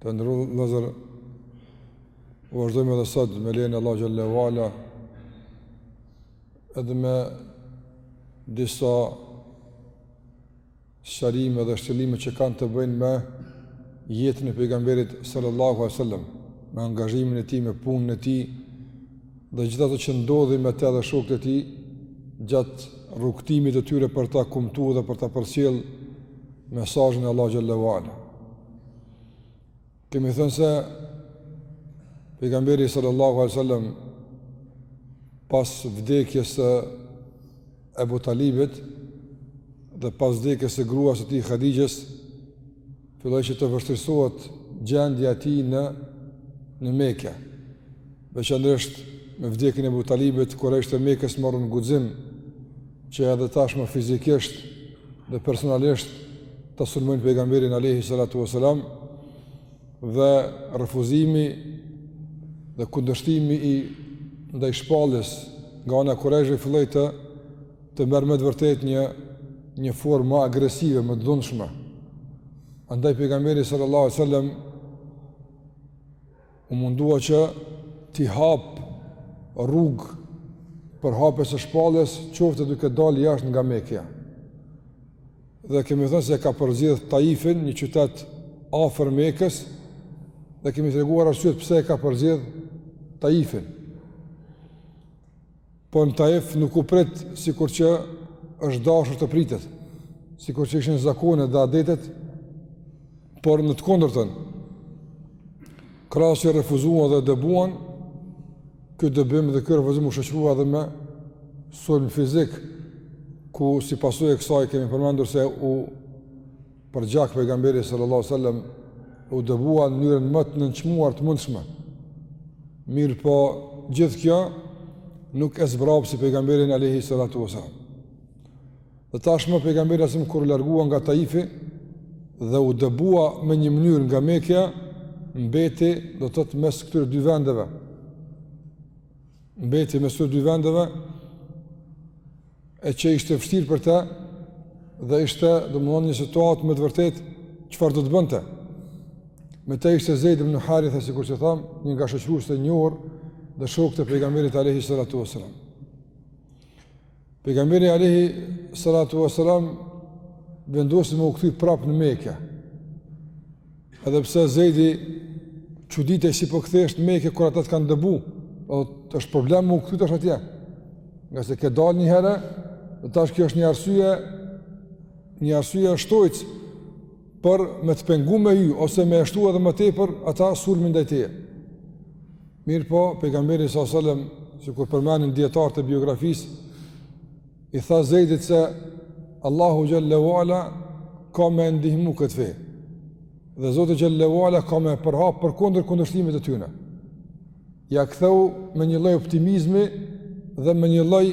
Të nderuar vëllezër, vazhdojmë edhe sot me lejen e Allahut Xhele ue ala edhe me disa sqarime dhe shtjellime që kanë të bëjnë me jetën e pejgamberit sallallahu alaihi wasallam, me angazhimin e tij, me punën e tij, dhe gjithë atë që ndodhi me te dhe shokët e tij, gjatë rrugëtimit të tyre për ta kumtu dhe për ta përcjell mesazhin e Allahut Xhele ue ala. Kemi thënë se pejgamberi sallallahu alaihi wasallam pas vdekjes së Abu Talibit dhe pas vdekjes së gruas së tij Hadixhes filloi që të vështirësohet gjendja e tij në në Mekë. Veçanërisht me vdekjen e Abu Talibit, kurejshët e Mekës morën guxim që edhe tashmë fizikisht dhe personalisht ta sulmojnë pejgamberin Alehi Salatu Veselam dhe refuzimi dhe kundërshtimi i ndaj shpalljes nga ana e kurejshëve filloi të të merr me të vërtetë një një formë më agresive, më të dhunshme. Andaj pejgamberi sallallahu alaihi wasallam U mundua që t'i hap rrugë përhapjes së shpalljes, qoftë duke dalë jashtë nga Mekja. Dhe kemi thënë se e ka përzgjedh Taifin, një qytet afër Mekës, dhe kemi treguar arsyet pse e ka përzgjedh Taifin. Por në Taif nuk u prit sikur që është dashur të pritet, sikur që ishin zakonet dhe adetet, por në të kundërtën, krahas që u refuzua dhe u dëbua, ky dëbim dhe ky refuzim u shoqërua edhe me sulm fizik, ku si pasojë e kësaj kemi përmendur se u Përgjak pejgamberi sallallahu alaihi wasallam u dëbua në mënyrën më të nënçmuar të mundshme. Mirëpo, gjithë kjo nuk e zbrapsi pejgamberin alaihi salatu wasallam. Dhe tashmë pejgamberi alaihi salam kur u largua nga Taifi dhe u dëbua me një mënyrë nga Mekja, mbeti do të thotë mes këtyre dy vendeve. mbeti mes dy vendeve e që ishte vështirë për të dhe ishte domethënë një situatë me të vërtetë çfarë do të bënte me të ishte Zeid ibn Harithe sikur që thamë një nga shoqëruesit e njohur dhe shokët të pejgamberit Alehi Sallatu Veselam Pejgamberi alejhi salatu ve selam vendosi me u kthy prap në Meke. Edhe pse Zejdi çuditej si po kthehesh n'Meke kur ata të kanë dëbu, o, është problem me u kthy tash atje. Ngase ke dal një herë, dhe tash kjo është një arsye, një arsye shtojcë për me të pengu me hy, ose me e shtu edhe më tepër, ata sulmin ndaj teje. Mirëpo pejgamberi sallallahu alajhi wasallam, sikur përmenin dijetarët e biografisë, i tha Zejdit se Allahu xhel-le ve ala ka me e ndihmu këtë fe. Dhe Zoti xhel-le ve ala ka me e përhap përkundër kundërshtimit të tyne. Ia ktheu me një lloj optimizmi dhe me një lloj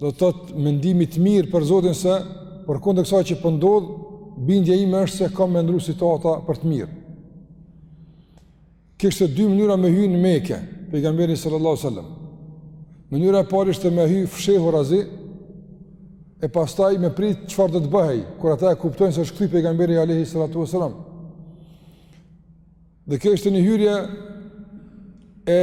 do të thotë mendimi të mirë për Zotin se përkundër kësaj që po ndodh, bindja ime është se ka me ndrru situata për të mirë. Kishte dy mënyra me hy në Meke, pejgamberi sallallahu alajhi wasallam. Mënyra e parë ishte me hy fshehurazi e pastaj me prit çfarë do të bëhej kur ata e kuptojnë se është kthy pejgamberi alayhi salatu wasalam. Dhe kjo ishte një hyrje e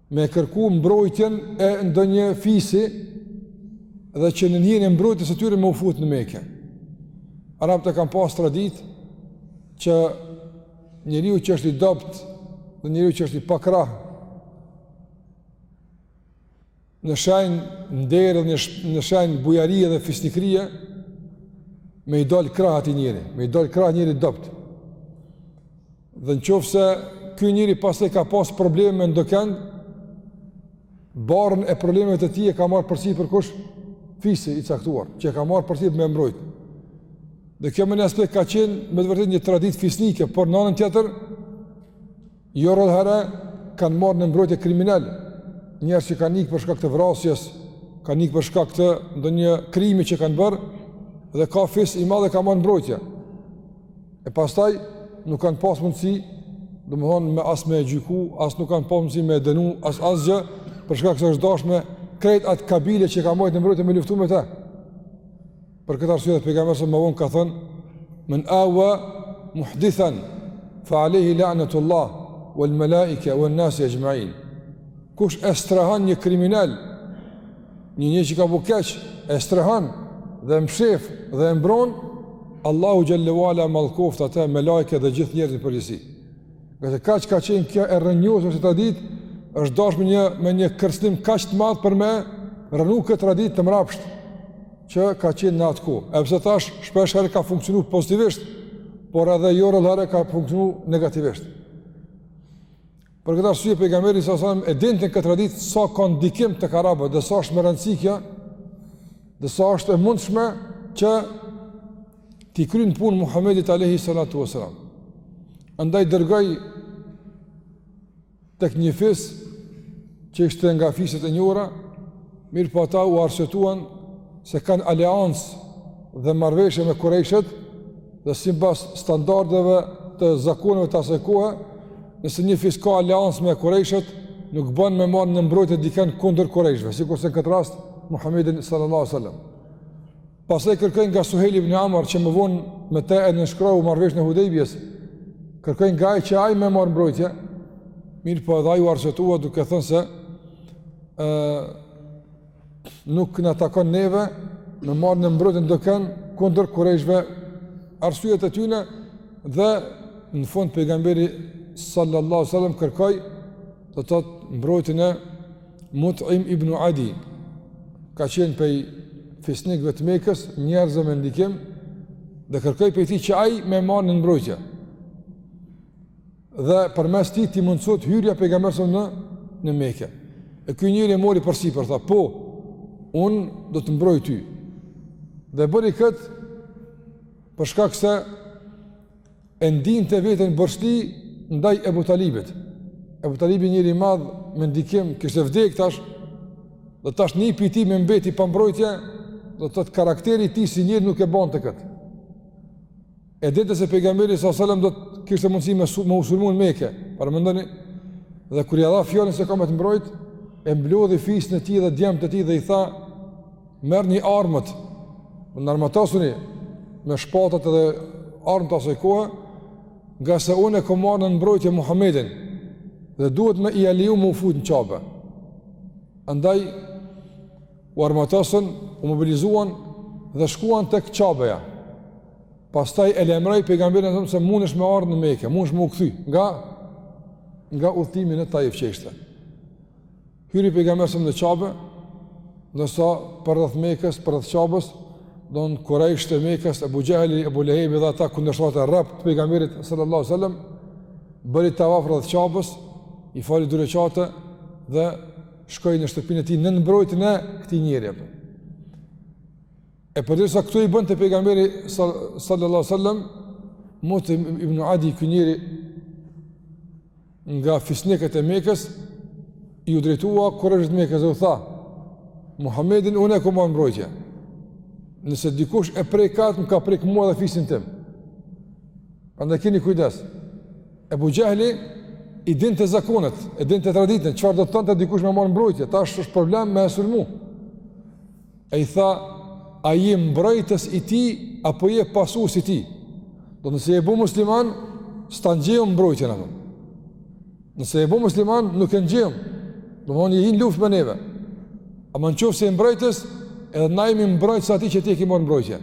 me kërku mbrojtjen e ndonjë fisi dhe që nën hijen e mbrojtjes së tyre me u fut në Meke. Arabët e kanë pas traditë që njeriu që është i dobët dhe njeriu që është i pakrah në shenjë nderi dhe në shenjë bujarie dhe fisnikërie me i dal krah atij njeri, me i dal krah njeriut t'dobët. Dhe në qoftë se ky njeri pastaj ka pas probleme me ndokend, barrën e problemeve të tij e ka marrë përsipër kush, fisi i caktuar, që e ka marrë përsipër me e mbrojt. Dhe kjo në një aspekt ka qenë me të vërtetë një traditë fisnike, por në anën tjetër, jo rrallëherë kanë marrë në mbrojtje kriminelë, njerëz që kanë ikë për shkak të vrasjes, kanë ikë për shkak të ndonjë krimi që kanë bërë, dhe ka fis i madh e ka marrë në mbrojtje. E pastaj nuk kanë pas mundësi, domethënë me as me e gjyku, as nuk kanë pas mundësi me e dënu, as asgjë, për shkak se është dash me krejt atë kabile që e ka mbajt në mbrojtje me luftu me të. Për këtë arsye pejgamberi sa më vonë ka thënë: "Men awa muhdithan fa alayhi la'natullah wal malaika wan nas ajma'in." Kush e strehan një kriminal, Një njeri që ka bo keq, e strehan, dhe e mshef, dhe e mbron, Allahu xhel-le ve ala mallkoftë atë, melaiket dhe gjithë njerëzit në përgjithësi. Ngase kaq ka qenë kjo e rrënjosur si traditë, është dash me një, me një kërcënim kaq të madh për me rrënu këtë traditë të mrapsht, që ka qenë në atë kohë. Edhe pse tash, shpesh herë ka funksionu pozitivisht, por edhe jo rrallëherë ka funksionu negativisht. Për këtë arsye pejgamberi s.a.s. e dinte këtë traditë sa ka ndikim tek arabët dhe sa është me rëndësi kjo, dhe sa është e mundshme që t'i kryen punë Muhamedit alayhi salatu wasalam. Andaj dërgoi tek një fis që ishte nga fiset e njohura, mirëpo ata u arsyetuan se kanë aleancë dhe marrëveshje me kurejshët, dhe simbas standardeve të zakoneve të asaj kohe, nëse një fis ka aleancë me kurejshët, nuk bën me marrë në mbrojtje dikën kundër kurejshëve, sikurse në këtë rast, Muhammedin sallallahu sallam. Pastaj kërkoi nga Suhejl ibn Amr që më vonë me te e nënshkroi marrëveshjen e Hudejbijes, kërkoi nga ai që ai me marrë në mbrojtje, mirëpo edhe ai u arsyetua duke thënë se e, nuk na takon neve me marrë në mbrojtje dokënd kundër kurejshëve arsyet e tyre dhe në fund pejgamberi sallallahu alaihi wasallam kërkoi do të thotë mbrojtjen e Mut'im ibn Adi ka qenë prej fisnikëve të Mekës, njerëzve me ndikim dhe kërkoi prej tij që ai me e marrë nën mbrojtje. dhe përmes tij t'i mundësohet hyrja pejgamberit a.s. në Mekë. E ky njeri e mori përsipër, tha, "Po, unë do të mbroj ty." Dhe e bëri kët për shkak se e ndinte veten borxhli ndaj Ebu Talibit. Ebu Talibi njeri i madh me ndikim, kishte vdek tash, dhe tash nipi i tij me mbeti pa mbrojtje, do të thotë karakteri i tij si njeri nuk e bante këtë. E dinte se pejgamberi sa selam do të kishte mundësi me u sulmu në Mekë. Paramendoni dhe kur ia dha fjalën se kam me të mbrojt, e mblodhi fisin e tij dhe djemtë e tij dhe i tha: "Merrni armët, armatosuni me shpatat dhe armët e asaj kohe, ngase unë e kam marrë nën mbrojtje Muhamedin dhe duhet me ia leju me u fut në Qabe." Andaj U armatosën, u mobilizuan dhe shkuan tek Qabeja. Pastaj e lajmëroi pejgamberin a.s. se mundesh me ardhur në Mekë, mundesh me u kthy nga nga udhëtimi në Taif që ishte. Hyri pejgamberi a.s. në Qabe, ndërsa përrreth Mekës, përrreth Qabes, do në kurejshët e Mekës, Ebu Xhehli, Ebu Lehebi dhe ata kundërshtarët e rreptë të pejgamberit sallallahu sallam, bëri tavaf rreth Qabes, i fali dy rekate dhe shkoi në shtëpinë e tij nën mbrojtjen e këtij njeriu. E përderisa këto i bënte pejgamberi sallallahu sallam, Mut'im ibn Adi ky njeri nga fisnikët e Mekës, iu drejtua kurejshëve të Mekës dhe u tha, Muhammedin unë e kam në mbrojtje, nëse dikush e prek atë më ka prek mua dhe fisin tim, andaj kini kujdes, Ebu Xhehli i dinte zakonet, e dinte traditën, çfarë do të thonte dikush me marrë mbrojtje, tash është është problem me e sulmu. E i tha, a je mbrojtës i tij, apo je pasus i tij. Do të nëse je bu musliman, s'ta ngjojmë mbrojtjen më. Nëse je bu musliman, nuk e ngjojmë. Domethonë je hi n'luftë me neve. Ama në qoftë se je mbrojtës, edhe na jemi mbrojtës atij që ti e ki marrë mbrojtje.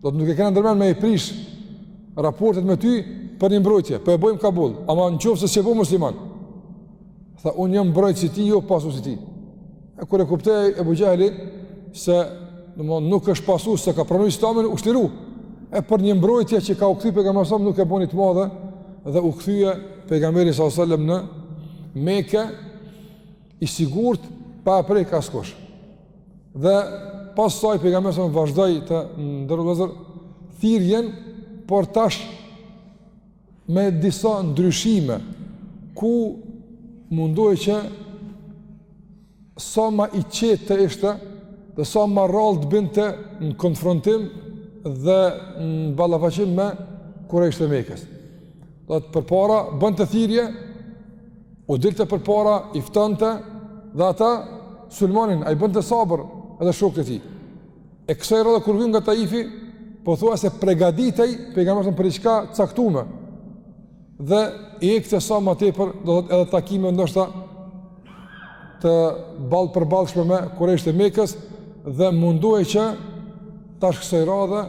Do të nuk e kena ndërmend me i prish raportet me ty për një mbrojtje, por po e bojmë kabull, ama në qoftë se s'je bo musliman. Tha, unë jam mbrojtës i tij, jo pasus i tij. E kur e kuptoi Ebu Xhehli, se domethonë, nuk është pasus, s'e ka pranu islamin, u çliru. E për një mbrojtje që ka u kthy pejgamberi sallam nuk e boni të madhe dhe u kthye pejgamberi sallam në Mekë I sigurt pa e prek askush. Dhe pas saj pejgamberi sa vazhdoi të udhëheqë thirrjen por tash me disa ndryshime ku mundohej që sa ma i qetë të ishte dhe sa ma rrallë të binte në konfrontim dhe në ballafaqim me kurejshët e Mekës. Dilte përpara, bënte thirrje, U dilte përpara, i ftonte, dhe ata, sulmonin, ai bënte sabër, edhe shokët e tij. E kësaj radhe kur vjen nga Taifi, pothuajse pregaditej, pejgamberi për diçka caktume, dhe ikte sa ma tepër, do të thotë edhe takime ndoshta, të ballëpërballshme me kurejshët e Mekës, dhe mundohej që, tash kësaj radhe,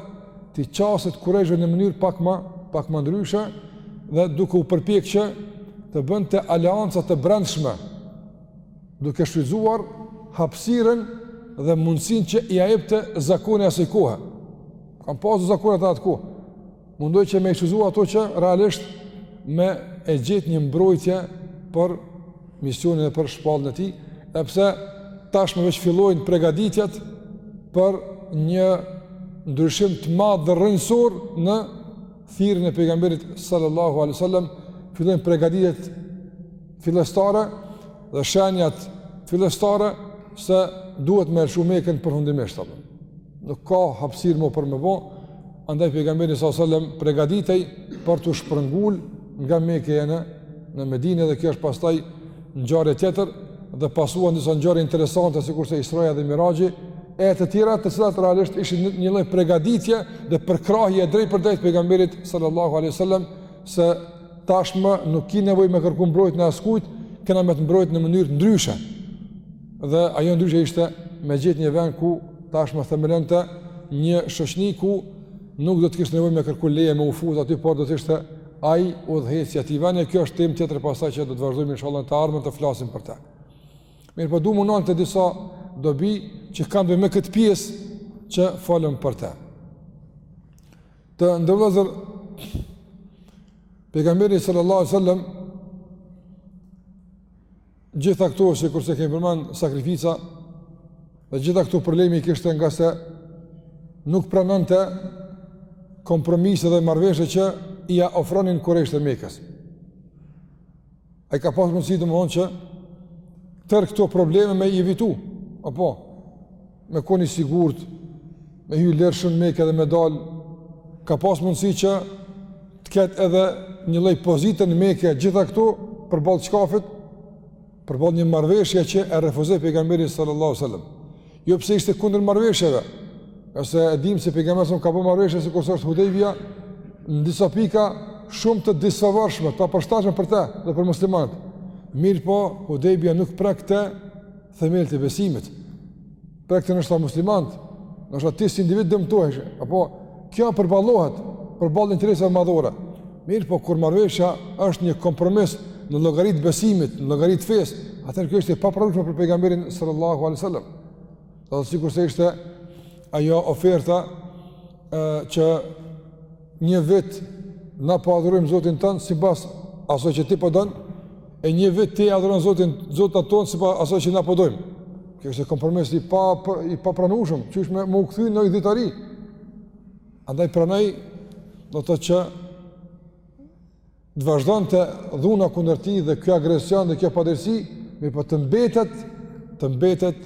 t'i qaset kurejshve në mënyrë pak ma, pak ma ndryshe, dhe duke u përpjekë që të bënte aleanca të brendshme, duke shfrytëzuar hapsiren dhe mundësinë që ia jepte zakoni i asaj kohe. Kanë pasë zakonet e atë kohë. Mundohej që me i shfrytëzu ato që realisht me e gjetë një mbrojtje për misionin e për shpallën e tij, edhe pse tashmë veç fillojnë pregaditjat për një ndryshim të madh dhe rrënjësor në thirrjen e pejgamberit sallallahu alaihi wasallam fillojnë pregaditjet fillestare dhe shenjat fillestare se duhet me lëshu Mekën përfundimisht apo. Nuk ka hapësirë më për me bo, andaj pejgamberi sallallahu alajhi wasallam pregaditej për t'u shpërngul nga Meka në në Medinë dhe kjo është pastaj ngjarje tjetër dhe pasuan disa ngjarje interesante sikurse Israja dhe Miraxhi e të tjera të cilat realisht ishin një lloj pregaditje dhe përkrahje drejtpërdrejt pejgamberit sallallahu alajhi wasallam se tashmë nuk ki nevojë me kërku mbrojtjen e askujt, kena me të mbrojt në mënyrë ndryshe. Dhe ajo ndryshe, ishte me gjetë një vend ku tashmë themelonte një shoqni ku nuk do të kishte nevojë me kërku leje me u fut aty, por do të ishte ai udhëheqës i atij vendi, e kjo është temë tjetër pastaj që do të vazhdojmë inshallah në të ardhmen të flasim për te. Mirëpo, domethonë, te disa dobi që kanë lidhje me këtë pjesë që folëm për te. Të nderum vllezër, pejgamberi sallallahu sallam, Gjitha këto, sikurse kemi përmend, sakrifica, dhe gjitha këto probleme i kishte ngase nuk pranonte kompromise dhe marrëveshje që ia ofronin kurejshët e Mekës. Ai ka pas mundësi domethonë që tërë këto probleme me i evitu, apo, me kon i sigurt, me hy lirshëm në Mekë edhe me dal, ka pas mundësi që të ketë edhe një lloj pozite në Mekë, gjitha këto përballë çkafit, përballë një marrëveshje që e refuzoi pejgamberi sallallahu sallam. Jo pse ishte kundër marrëveshjeve, se e dim se pejgamberi sallam ka bo marrëveshje sikurse është Hudejbia, në disa pika shumë të disfavorshme, të papërshtatshme për te dhe për muslimanët. Mirëpo, Hudejbia nuk prekte themelet e besimit. Prekte ndoshta muslimanët, ndoshta ti si individ dëmtoheshe, apo kjo përballohet, përballë interesave madhore. Mirëpo, kur marrëveshja është një kompromis në llogari të besimit, në llogari të fesë, atëherë kjo ishte e papranushme për pejgamberin sallallahu alai sallam. Dhe dhe sikurse ishte ajo oferta e, që një vit na po adhurojmë Zotin tënd sipas asaj që ti po don, e një vit ti adhuron Zotin, zotat tonë sipas asaj që na po dojmë. Kjo është kompromis i pa, pa, i papranushëm, që është me, me u kthy në idhujtari. Andaj pranoi, pranoi që Të vazhdonte dhuna kundër tij dhe kjo agresion dhe kjo padrejtësi, mirëpo të mbetet, të mbetet,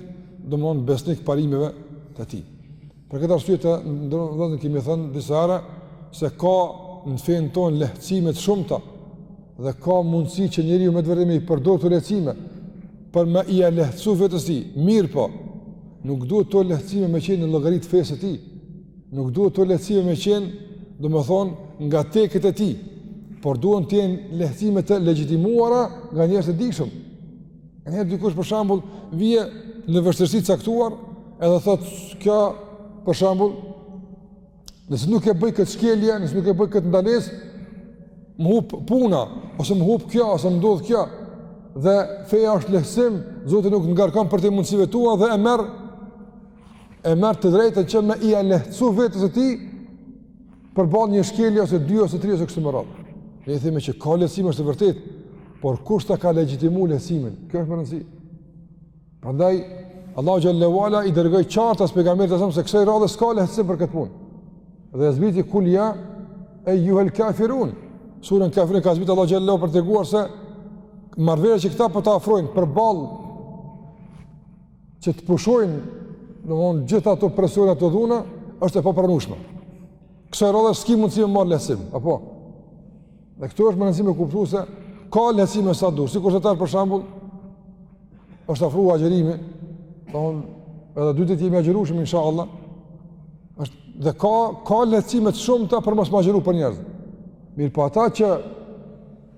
domethonë besnik parimeve të tij. Për këtë arsye të nderum kemi thënë disa herë, se ka në fenë tonë lehtësime të shumta, dhe ka mundësi që njeriu me të vërtetë me i përdor këto lehtësime, për me ia lehtësu vetes tij, mirëpo, nuk duhet këto lehtësime me qenë në llogari të fesë së tij, Nuk duhet këto lehtësime me qenë, domethonë, nga teket e tij, por duhen të jenë lehtësime të legjitimuara nga njerëz të dijshëm. Nganjëherë dikush për shembull, vjen në vështirësi të caktuar, edhe thotë, kjo për shembull, nëse nuk e bëj këtë shkelje, nëse nuk e bëj këtë ndalesë, më hup puna, ose më hup kjo, ose më ndodh kjo, dhe feja është lehtësim, Zoti nuk të ngarkon përtej mundësive tua dhe e merr, e merr të drejtën që me ia lehtësu vetes së tij përballë një shkelje ose dy ose tri ose kështu me radhë. Ne i themi që ka lehtësim është e vërtetë, por kush ta ka legjitimu lehtësimin? Kjo është me rëndësi. Prandaj Allahu xhallahu ala i dërgoi qartas pejgamberit asam se kësaj radhe s'ka lehtësim për këtë punë. Dhe zbriti kul ja ejuhel kafirun. Surën kafirun e ka zbriti Allahu xhallahu për të treguar se marrëveshja që këta po ta afrojnë përballë që të pushojnë domethonë gjithë ato presione ato dhuna, është e papranushme. Kësaj radhe s'ki mundësi me marrë lehtësim, apo? Dhe këtu është me rëndësi me kuptu se ka lehtësime sa dush, sikurse tash për shembull, është afru agjerimi, domethonë edhe dy ditë jemi agjërueshëm, inshallah, është, dhe ka, ka lehtësime të shumta për mos me agjëru për njerëz. Mirëpo ata që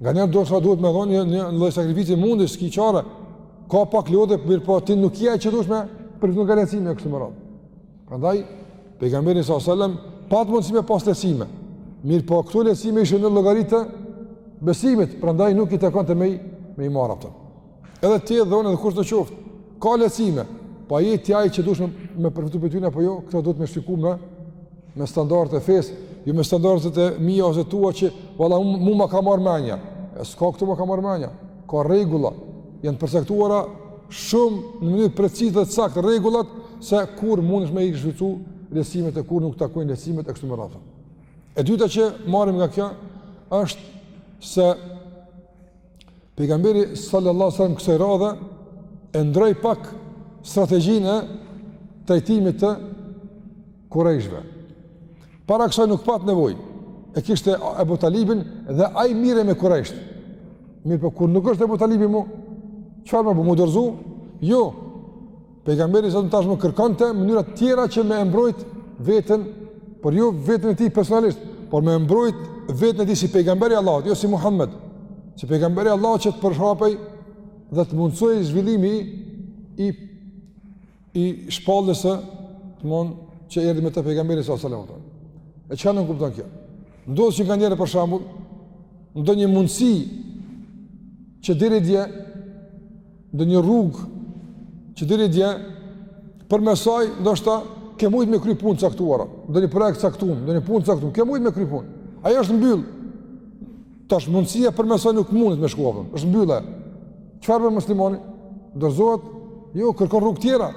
Nganjëherë duhet me dhonë një, një lloj sakrifici mundi, s'ki qare, ka pak lodhje, mirëpo ti nuk je ai që duhesh me përfitu nga lehtësime e kështu me radhë. Prandaj, pejgamberi s.a.s. pat mundësi me pas lehtësime, mirëpo këto lehtësime ishin në llogari të besimit, prandaj nuk i takonte me i marrë ato. Edhe ti edhe unë edhe kush të qoftë. Ka lehtësime. Po a je ti ai që duhesh me përfitu prej tyne apo jo, këto duhet me shiku me, me standardet e fesë, jo me standardet e mia ose tua që, valla, mu, mu ma ka marrë menja. E s'ka këtu ma ka marrë menja. Ka rregulla. Janë përcaktuara shumë në mënyrë precize dhe t'saktë rregullat se kur mundesh me i shfrytzu lehtësimet e kur nuk takojnë lehtësimet e kështu me radhë. E dyta që marrim nga kjo është se Pejgamberi sallallahu alejhi ve selam kësaj radhe e ndroi pak strategjinë e trajtimit të kurejshve. Para kësaj nuk pat nevojë. E kishte Ebu Talibin dhe ai merrej me kurejsht. Mirëpo kur nuk është Ebu Talibi mo, çfarë me bo, m'u dorzu? Jo. Pejgamberi sa tashmë kërkonte mënyra të tjera që me e mbrojt veten, por jo veten e tij personalisht, por me e mbrojt veten e tij si pejgamberi i Allahut, jo si Muhamed. Si pejgamberi i Allahut që të përhapej dhe të mundësohej zhvillimi i i shpalljes domethonë që erdhi me të pejgamberi sa selam. E çka nënkupton kjo? Ndodh që ka njeri për shembull ndonjë mundësi që deri dje Ndonjë rrugë që deri dje, përmes saj, ndoshta, ke mujtë me kry punë t'caktuara, ndonjë projekt t'caktum, ndonjë punë t'caktume, ke mujtë me kry punë. Ajo është mbyllë. Tash mundësia përmes saj nuk mundet me shku, apo, është mbyllë e. Çfarë bon muslimani? Dorzohet, jo, kërkon rrugë tjera,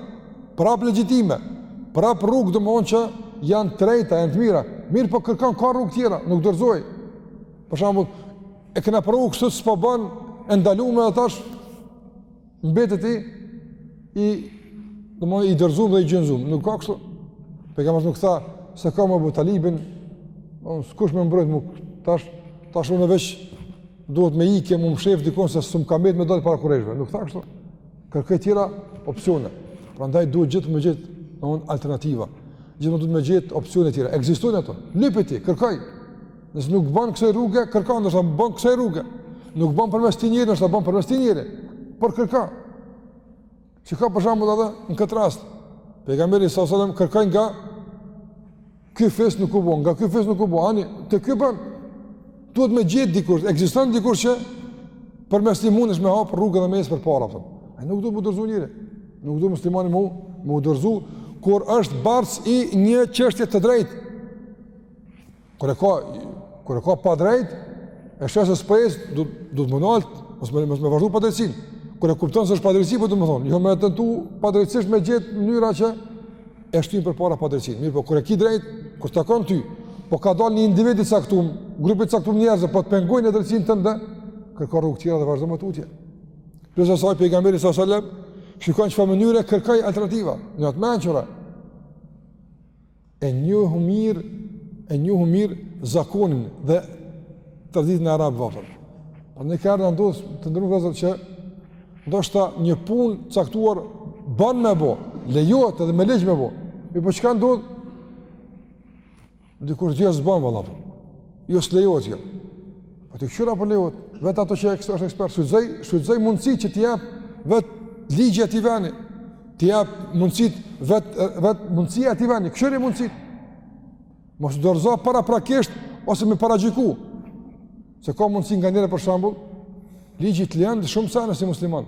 prap legjitime, prap rrugë domethonë që janë t'drejta, janë të mira, mirëpo po kërkon ka rrugë tjera, nuk dorzohet. Për shembull, E kena provu kështu s'po bën, e ndalum edhe tash, mbetet i, i, domethënë i dorzum dhe i gjunjëzum, nuk ka kështu. Pejgamberi nuk tha, s'e kam Ebu Talibin, unë s'ka kush me mbrojt mu, tash, tash unë veç duhet me ikë, m'u mshef dikun se s'um ka mbet me dalë para kurejshve, nuk tha kështu. Kërkoi tjera opcione, prandaj duhet gjithmonë me gjetë, domethënë alternativa, gjithmonë duhet me gjetë opcione tjera, ekzistojnë ato, lypi ti, kërkoj, Nëse nuk bën kësaj rruge, kërko ndoshta bën kësaj rruge. Nuk bën përmes këtij njeri, ndoshta bën përmes këtij njeri. Por kërko. Që ka për shembull edhe në këtë rast. Pejgamberi sa selam kërkoi nga ky fis nuk u bo, nga ky fis nuk u bo. Ani te ky bën. Duhet me gjet dikush, ekziston dikush që përmes tij mundesh me hap rrugën dhe me ecë përpara apo. Ai nuk duhet m'u dorëzu njeri. Nuk duhet muslimani me u dorëzu kur është bartës i një çështje të drejtë. Kur e ka kur e ka padrejt, e sheh se s'po ec, duhet m'u ndalë, mos me mos me vazhdu padrejtësinë. Kur e kupton se është padrejtësi, po domethënë, jo me tentu padrejtësisht me gjet mënyra që e shtyn përpara padrejtësinë. Mirëpo kur e ki drejt, kur takon ty, po ka dalë një individ i caktuar, grup i caktum njerëzve, po të pengojnë drejtësinë tënde, kërko rrugë tjera dhe vazhdo më tutje. Pos asaj pejgamberi sa selam, shikon çfarë mënyre kërkoi alternativa, në atë mënyrë. e njohu mirë, e njohu mirë zakonin dhe traditën e arabëve apo. Po ne ka herë na ndodh të nderuar vëllezër që ndoshta një punë e caktuar bën me bo, lejohet edhe me ligj me bo. Mirëpo çka ndodh? Dikur gjë s'bën valla. Jo s'lejohet jo. Po t'i kqyre po lejohet, vet ato që është ekspert, shfrytëzoj, shfrytëzoj mundësitë që t'i jep vetë ligji i atij veni, t'i jep mundësit, vetë vet mundësia e atij veni, kqyri mundësit. Mos u dorëzo paraprakisht, ose me paragjyku. Se ka mundësi nganjëherë për shembull, ligji të lejon shumë sene si musliman.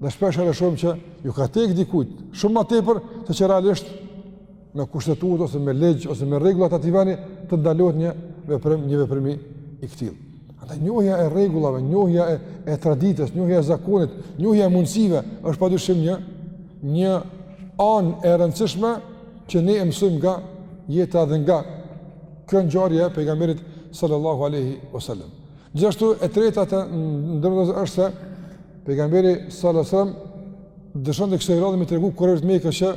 Dhe shpeshherë shohim që ju ka tek dikujt, shumë ma tepër se që realisht me kushtetutë ose me ligj ose me rregullat e atij veni të ndalohet një veprim, një veprim i këtillë. Andaj njohja e rregullave, njohja e, e traditës, njohja e zakonit, njohja e mundësive, është padyshim një, një anë e rëndësishme që ne e mësojmë nga jeta dhe nga kjo ngjarje e pejgamberit sallallahu alaihi wasallam. Gjithashtu e treta të nderuar vëllezër është se pejgamberi sallallahu alajhi wasallam dëshironte kësaj radhe me i tregu kurejshve t'Mekës që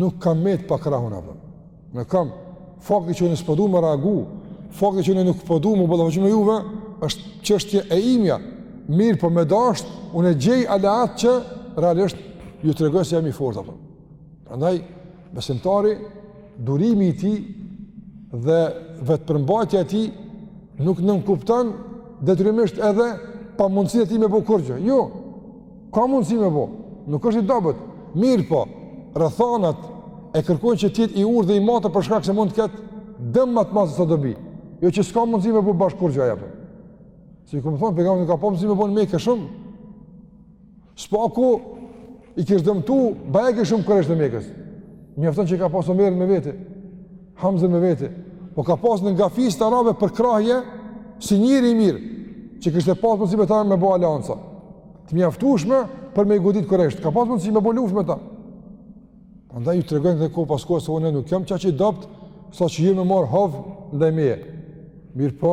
nuk kam met pa krah unë apo. Nuk kam fakti që unë s'po du me reagu, fakti që unë nuk po du m'u ballafaqu me juve është çështje e imja. Mirëpo me dashtë unë gjej aleat që realisht ju tregoj se jam i fortë apo. Prandaj Besimtari, durimi i tij dhe vetëpërmbajtja e tij nuk nënkupton detyrimisht edhe pamundësinë e tij me bo kurgjo. Jo, ka mundësi me bo, nuk është i dobët. Mirëpo, rrethanat e kërkojnë që t'jetë i urtë dhe i matur për shkak se mund të ketë dëm ma t'madh se dobi. Jo që s'ka mundësi me bo bash kurgjo, apo. Sikur me thonë, pejgamberi ka pas mundësi me bo në Meke shumë. S'paku i kish dëmtu bajagi shumë kurejshët e Mekës. Mjafton që ka pas Omerin me vete, Hamzën me vete, po ka pas nga fiset arabe përkrahje si njeri i mirë, që kishte pas mundësi me ta me bo aleanca të mjaftueshme për me i godit kurejshët, ka pas mundësi me bo luftë me ta. Andaj ju tregonte kohë pas kohe se unë nuk jam qaq i dobët, sa që ju me marr hov ndaj meje. Mirëpo,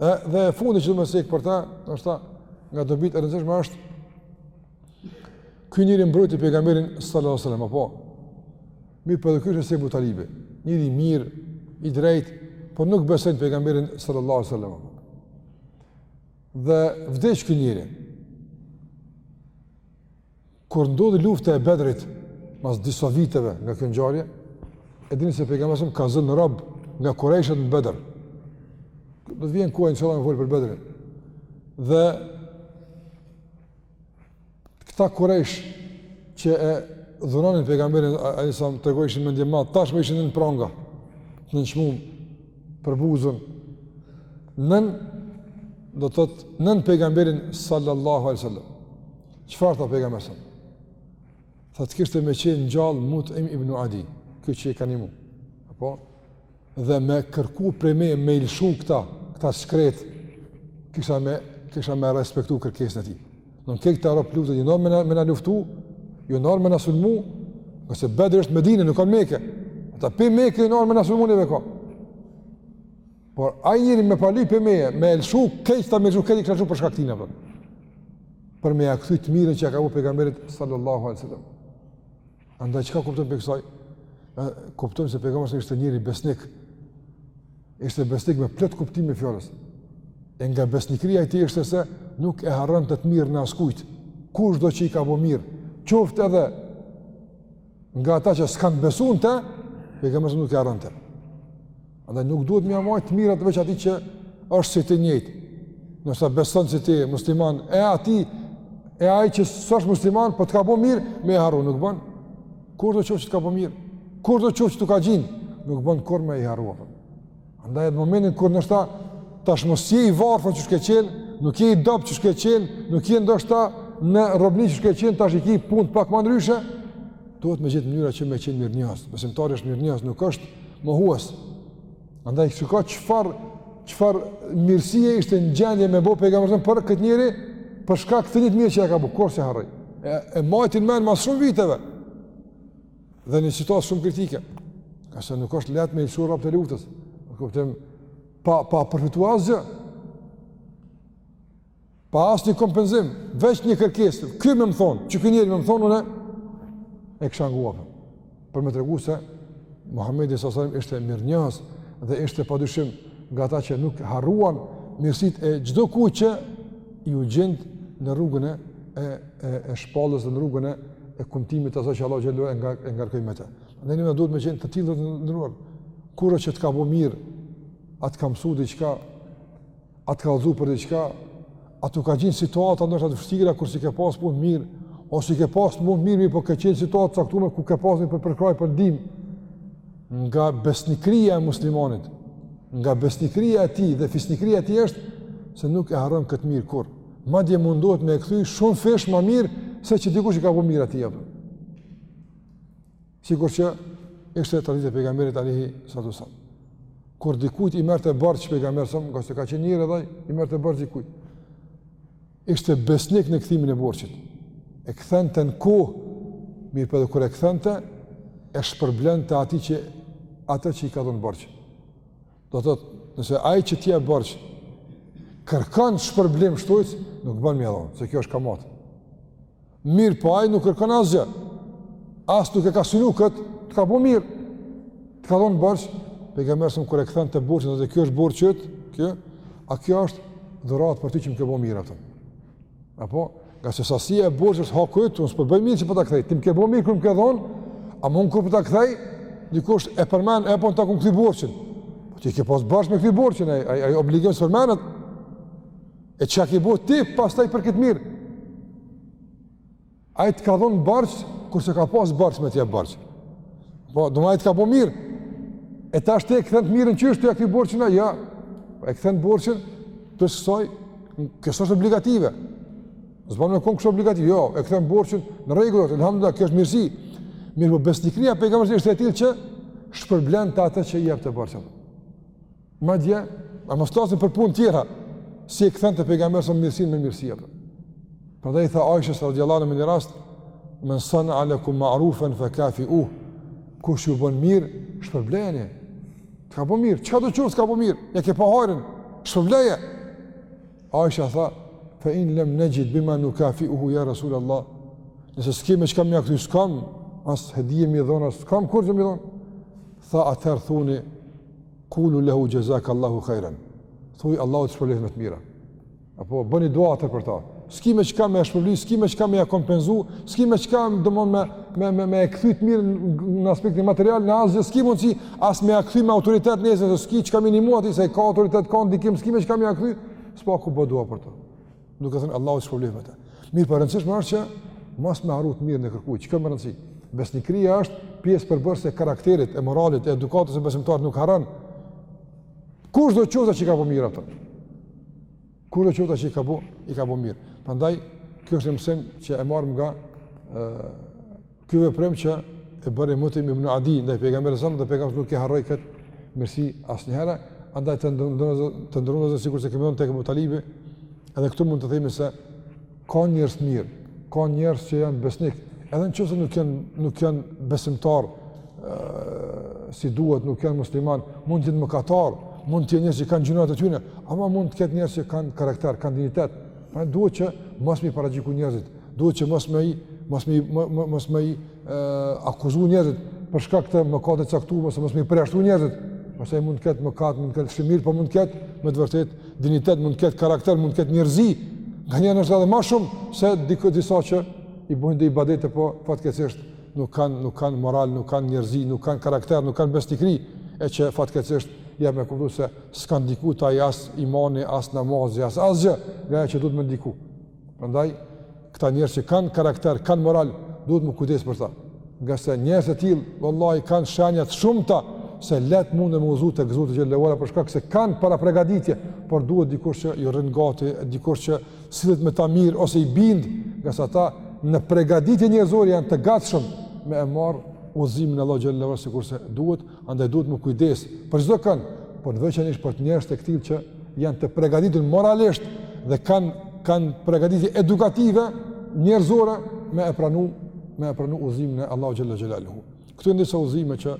Ë dhe e fundit që du me cek për ta, do të thotë nga dobitë e rëndësishme është ky njeri mbrojti pejgamberin sallallahu alajhi wasallam, apo mirëpo edhe ky ishte si Ebu Talibi, njeri i mirë, i drejtë, por nuk beson pejgamberin sallallahu alajhi wasallam. Dhe vdiq ky njeri. Kur ndodhi lufta e Bedrit, mas disa viteve nga kjo ngjarje, e dini se pejgamberi ka zënë rob nga kurejshët në Bedr. Do të vjen koha inshallah me fol për Bedrin. Dhe këta kurejsh që e dhunonin pejgamberin alejhi selam, tregojshin mendjemadh, tashmë ishin në pranga. T'nënçmum, përbuzun. Nën do të thotë nën pejgamberin sallallahu alaihi wasallam. Çfarë tha pejgamberi alejhi selam? Tha të kishte me qenë gjallë Mutim ibn Adi, ky që e ka nimu. Apo? Dhe me kërku prej meje me i lshu këta, këta t'shkret, kisha me, kisha me respektu kërkesën e tij. Ndonëse këta rob lufte, janë ardh me, me na luftu, janë ardh me na sulmu, ngase Bedri është n'Medine, nuk a n'Meke. Ata pej Meke janë ardh me na sulmu neve ko. Por ai njeri me pas lyp prej meje, me i lshu, krejt këta me i lshu, krejt i kish lshu për shkak tina, apo. Për me ja kthy të mirën që ja ka bo pejgamberit sallallahu alai sallam. Andaj, çka kuptojmë prej kësaj? Kuptojmë se pejgamberi sallam ishte njeri besnik. Ishte besnik me plot kuptimin e fjalës. E nga besnikëria e tij ishte se nuk e harronte të mirën e askujt. Kushdo që i ka bo mirë, qoftë edhe Nga ata që s'kanë besu n'te, pejgamberi nuk ia harronte. Andaj nuk duhet me ia majt të mirat veç atij që është si ti njëjtë. Nëse beson si ti musliman, e atij e ai që s'është musliman, po të ka bo mirë, me i harru nuk bon. Kurdo qoftë që të ka bo mirë, kurdo qoftë që t'u ka gjind, nuk bon kurrë me i harru. Andaj në momentin kur ndoshta tash ma s'je i varfër qysh ke qenë, nuk je i dobët qysh ke qenë, nuk je ndoshta në robni qysh ke qenë, tash i ki punët pak ma ndryshe, duhet me gjithë mënyra që me qenë mirënjohës, besimtari është mirënjohës, nuk është mohues. Andaj çka, çfarë, çfarë mirësie ishte në gjendje me bo pejgamberi për këtë njeri, për shkak të një të mire që e ka bo, kurrë s'e harroi, e, e majti n'men mas shumë viteve, Dhe një situatë shumë kritike, ngase nuk është letë me i lëshu robt e luftës, në kuptim, pa, pa përfitu asgjë, pa asnjë kompenzim, veç një kërkesë, ky me më thonë, që ky njeri me më thonë, unë e kisha ngu, për, për me tregu se, Muhammedi sallam ishte mirënjohës, dhe ishte pa dyshim nga ata që nuk harruan mirësitë e çdokujt që iu gjind në rrugën e e, e shpalljes dhe në rrugën e, e kumtimit të asaj që Allahu xhelle e, nga, e ngarkoi me te. Në një me duhet me qenë të tillë dhe të nderuar. Kure që të ka bo mirë, a t'ka mësu diçka, a t'ka ndihmu për diçka, a t'u ka gjenë n'situata ndoshta të vështira kur s'i ke pas punët mirë, ose s'i ke pas punët mirë, mirëpo ke qenë n'situata t'caktume ku ke pas nevojë për përkrahje, për ndihmë, nga besnikria e muslimanit, nga besnikria e tij dhe fisnikria e tij është, se nuk e harron këtë mirë kurrë. Madje mundohet me e kthy shumëfish ma mirë se që dikush i ka bo mirë atij apo. Sikur që ishte tradita e pejgamberit alayhi salatu sallam. Kur dikujt i merrte borxh pejgamberi sallam, qoftë ka qenë njeri edhe ai, i merrte borxh dikujt. Ishte besnik në kthimin e borxhit. E kthente në kohë, mirëpo edhe kur e kthente, e shpërblente atij që, atë që i ka dhonë borxh. Do të thotë, nëse ai që t'jep borxh kërkon shpërblim shtojcë, nuk bën me i dhonë, se kjo është kamatë. Mirëpo ai nuk kërkon asgjë. As nuk e ka synu këtë, të ka bo mirë. Të ka dhonë borxh, pejgamberi sallam kur e kthente borxhin, thoshte kjo është borxhi yt, kjo, a kjo është dhuratë për ty që më ke bo mirë atë. Apo, ngase sasia e borxhit është haku yt, unë s'po bëj mirë që po ta kthej, ti më ke bo mirë kur më ke dhonë, ama unë kur po ta kthej, dikush e përmend, e po unë ta kam kthy borxhin. Po ti e ke pas borxh me kthy borxhin, ai obligim s'përmendet, e çka ke bo ti pastaj për këtë mirë. Ai të ka dhonë borxh kur s'e ka pas borxh me t'jap borxh. Po, domethënë të ka bo mirë. E tash ti e kthen të mirën qysh, tu ia kthy borxhin a, ja. Po e kthen borxhin të soi kjo është obligative. S'bon me konë kështu obligative, jo, e kthen borxhin në rregull, alhamdulillah, kjo është mirësi. Mirëpo besnikëria e pejgamberit ishte e tillë që shpërblente atë që i jepte borxhin. Madje, a mos flasim për punë tjera, si e kthente pejgamberi alejhi selam mirësinë me mirësi atë. Prandaj i tha Aishës radiallahu anha në një rast, men sanea ilejkum ma'rufen fe kafiuh, kush ju bën mirë, shpërblejeni, të ka bo mirë, çkado qoftë, të ka bo mirë, ja ke pa hajrin, shpërbleje. Aisha tha, fe in lem nexhid bima nukafiuhu ja Rasul Allah, nëse s'kemi çka me ja kthy, s'kam, as hedije m'i dhonë, as s'kam kurgjo m'i dhonë, tha atëherë thuni, Kulu lehu jazaka Allahu khairan. Thuaj Allahu të shpërbleftë me të mira. Apo bëni dua atë për ta. S'ki me çka me ja shpërbly, s'ki me çka me ja kompenzu, s'ki me çka me domethon me me me e kthy të mirën në aspektin material, në asgjë s'ki mundsi as me ja kthy me autoritet nëse s'ki çka me ndihmu atë se ka autoritet, ka ndikim, s'ki me çka me ja kthy, së paku bo dua për ta. Duke thënë Allahu të shpërbleftë me të mira, po e rëndësishme është që mos me harru t'mirën e kërkujt, që o me rëndësi. Besnikria është pjesë përbërëse e karakterit, e moralit, e edukatës së besimtarit, nuk harron. Kushdo qoftë ai që i ka bo mirë atë? Kushdo qoftë ai që i ka bo, i ka bo mirë? Prandaj, kjo është një mësim që e marrim nga Ky veprim që e bëri Mutim ibn Adi ndaj pejgamberit alejhi selam dhe pejgamberi nuk e harroi kët mirësi asnjëherë, andaj të nderuar, të nderuar vëllezër, sikurse kemi thënë tek Ebu Talibi, edhe këtu mund të themi se ka njerëz të mirë, ka njerëz që janë besnik, edhe në qoftë se nuk janë nuk janë besimtar si duhet, nuk janë musliman, mund të jetë mëkatar, mund të jenë njerëz që kanë gjynahet e tyne, ama mund të ketë njerëz që kanë karakter, kanë dinjitet. Pra duhet që mos m'i paragjyku njerëzit, Duhet që mos me i mos me mos me i akuzu njerëzit për shkak të mëkatit të caktuar ose mos me i përjashtu njerëzit. Pastaj mund të ketë mëkat, mund të ketë shumë mirë, por mund të ketë me të vërtetë dinjitet, mund të ketë karakter, mund të ketë njerëzi. Nganjëherë ndoshta edhe ma shumë se dikë disa që i bojnë edhe ibadete, po fatkeqësisht nuk kanë, nuk kanë moral, nuk kanë njerëzi, nuk kanë karakter, nuk kanë besnikri, e që fatkeqësisht jep me kuptu se s'ka ndiku te ai as imani, as namazi, as asgjë, nga ajo që duhet me ndiku. Prandaj këta njerëz që kanë karakter, kanë moral, duhet m'u kujdes për ta. Ngase njerëz të tillë, vallahi kanë shenja të shumta se lehtë mund me u udhëzu tek Zoti xhelle ve ala për shkak se kanë parapregaditje, por duhet dikush që ju rrin gati, dikush që sillet me ta mirë ose i bind, ngase ata në pregaditje njerëzore janë të gatshëm me e marr udhëzimin e Allahut xhelle ve ala sikurse duhet, Andaj duhet m'u kujdes për çdo kënd, por veçanërisht për njerëz të tillë që janë të përgatitur moralisht dhe kanë kanë përgatitje edukative njerëzore me e pranu me e pranu udhëzimin e Allahut xhelle xhelaluhu. Këto janë disa udhëzime që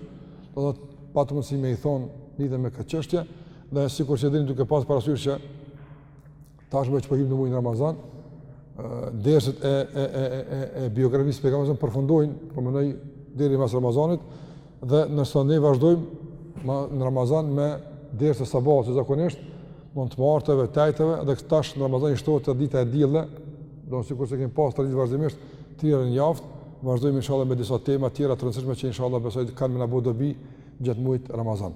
do të thotë pata mundësi me i thon lidhur me këtë çështje dhe sikur që dini duke pas parasysh që Tashmë që po hyjm në muajin Ramazan, derset e e e e e biografisë së pejgamberit përfundojnë, po mendoj deri mas Ramazanit dhe ndërsa ne vazhdojmë në Ramazan me derset e sabahut që zakonisht mbahen të marteve, të enjteve dhe tash në Ramazan i shtohet dita e diel, domethënë sikurse e kemi pas traditë vazhdimisht tri herë në javë, vazhdojmë inshallah me disa tema të tjera të rëndësishme që inshallah besoj kanë me na bo dobi gjatë muajit Ramazan.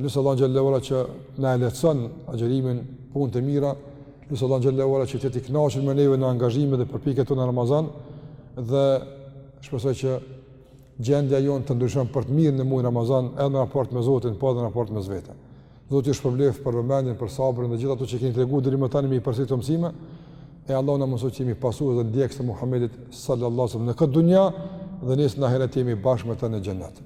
Lus Allahun xhel-le shanuhu që na e lehtëson agjerimin punët e mira, lus Allahun xhel-le shanuhu që të knaqet me neve në angazhime dhe përpjekjet në Ramazan, dhe shpresoj që gjendja jonë të ndryshon për të mirë në mujt Ramazan, edhe në raport me Zotin, po edhe në raport me vetën. Zoti ju shpërbleft për vëmendjen, për sabrin dhe gjitha ato që keni tregu deri më tani me i përcjell këto mësime, e Allahu na mundësoft që jemi pasues dhe ndjekës të Muhammedit sallallahu sallam në këtë dunja dhe nesër në ahiret jemi bashkë me të në xhennet.